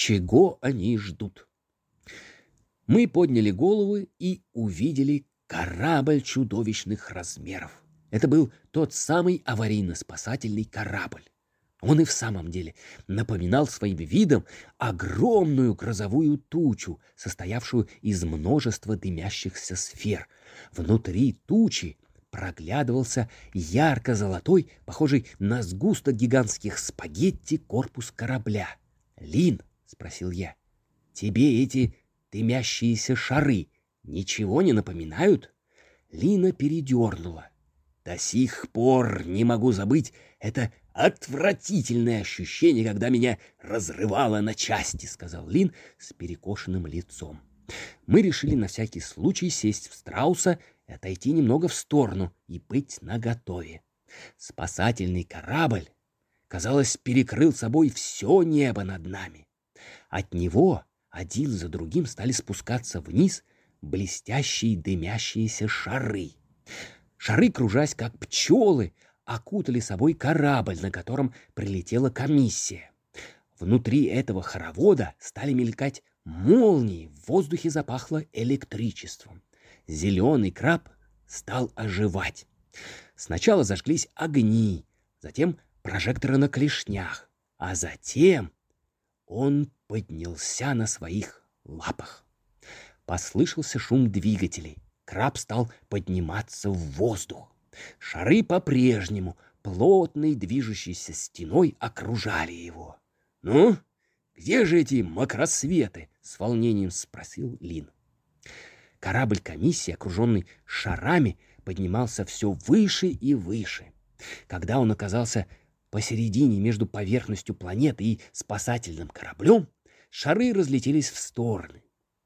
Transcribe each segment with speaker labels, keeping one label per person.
Speaker 1: чего они ждут. Мы подняли головы и увидели корабль чудовищных размеров. Это был тот самый аварийно-спасательный корабль. Он и в самом деле напоминал своим видом огромную грозовую тучу, состоявшую из множества дымящихся сфер. Внутри тучи проглядывался ярко-золотой, похожий на сгусток гигантских спагетти, корпус корабля. «Лин», — спросил я, — «тебе эти дымящиеся шары ничего не напоминают?» Лина передернула. До сих пор не могу забыть это отвратительное ощущение, когда меня разрывало на части, сказал Лин с перекошенным лицом. Мы решили на всякий случай сесть в страуса отойти немного в сторону и быть наготове. Спасательный корабль, казалось, перекрыл собой все небо над нами. От него один за другим стали спускаться вниз блестящие дымящиеся шары. Шары, кружась как пчелы, окутали собой корабль, на котором прилетела комиссия. Внутри этого хоровода стали мелькать молнии, в воздухе запахло электричеством. Зеленый краб стал оживать. Сначала зажглись огни, затем прожекторы на клешнях, а затем он поднялся на своих лапах. Послышался шум двигателей краб стал подниматься в воздух. Шары по-прежнему плотной движущейся стеной окружали его. «Ну, где же эти макросветы?» — с волнением спросил Лин. Корабль комиссии, окруженный шарами, поднимался все выше и выше. Когда он оказался посередине между поверхностью планеты и спасательным кораблем, шары разлетелись в стороны.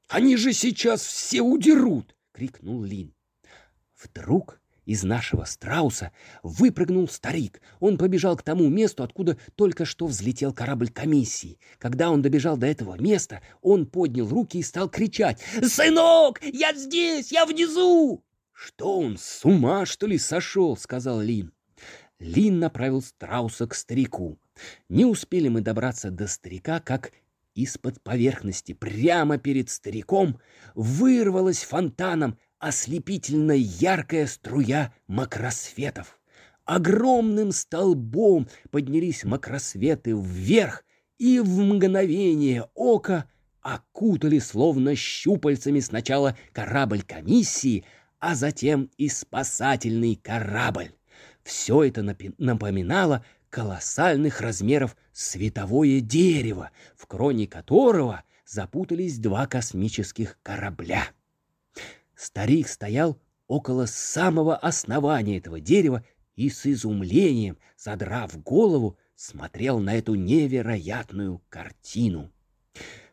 Speaker 1: «Они же сейчас все удерут!» крикнул Лин. Вдруг из нашего страуса выпрыгнул старик. Он побежал к тому месту, откуда только что взлетел корабль комиссии. Когда он добежал до этого места, он поднял руки и стал кричать «Сынок, я здесь, я внизу!» «Что он, с ума, что ли, сошел?» — сказал Лин. Лин направил страуса к старику. Не успели мы добраться до старика, как из-под поверхности, прямо перед стариком, вырвалась фонтаном ослепительно яркая струя макросветов. Огромным столбом поднялись макросветы вверх и в мгновение ока окутали словно щупальцами сначала корабль комиссии, а затем и спасательный корабль. Все это напоминало колоссальных размеров световое дерево, в кроне которого запутались два космических корабля. Старик стоял около самого основания этого дерева и с изумлением, задрав голову, смотрел на эту невероятную картину.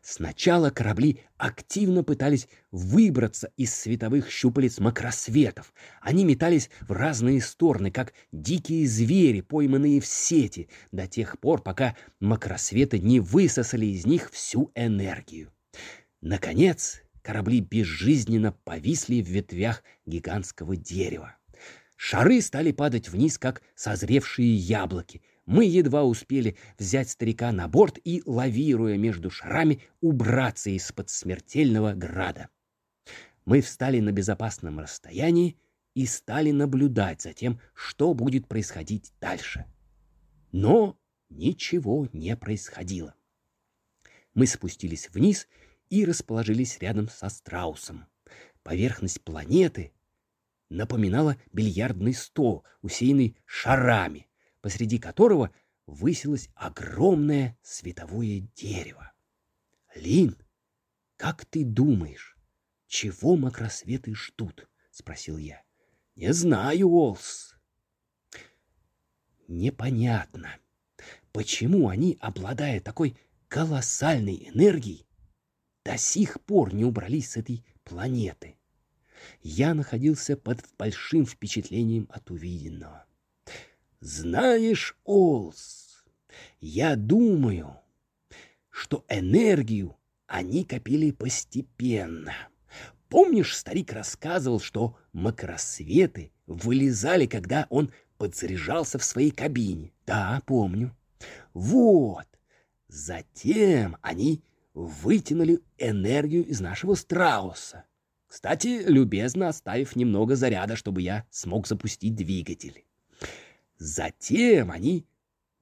Speaker 1: Сначала корабли активно пытались выбраться из световых щупалец макросветов. Они метались в разные стороны, как дикие звери, пойманные в сети, до тех пор, пока макросветы не высосали из них всю энергию. Наконец, корабли безжизненно повисли в ветвях гигантского дерева. Шары стали падать вниз, как созревшие яблоки — мы едва успели взять старика на борт и, лавируя между шарами, убраться из-под смертельного града. Мы встали на безопасном расстоянии и стали наблюдать за тем, что будет происходить дальше. Но ничего не происходило. Мы спустились вниз и расположились рядом со страусом. Поверхность планеты напоминала бильярдный стол, усеянный шарами — посреди которого высилось огромное световое дерево. «Лин, как ты думаешь, чего макросветы ждут?» — спросил я. «Не знаю, Олс». «Непонятно, почему они, обладая такой колоссальной энергией, до сих пор не убрались с этой планеты?» Я находился под большим впечатлением от увиденного. Знаешь, Олс, я думаю, что энергию они копили постепенно. Помнишь, старик рассказывал, что макросветы вылезали, когда он подзаряжался в своей кабине? Да, помню. Вот. Затем они вытянули энергию из нашего страуса. Кстати, любезно оставив немного заряда, чтобы я смог запустить двигатель. Затем они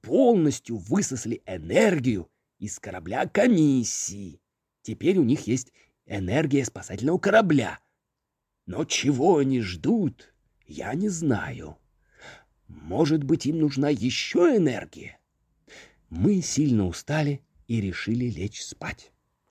Speaker 1: полностью высосли энергию из корабля комиссии. Теперь у них есть энергия спасательного корабля. Но чего они ждут, я не знаю. Может быть, им нужна еще энергия? Мы сильно устали и решили лечь спать.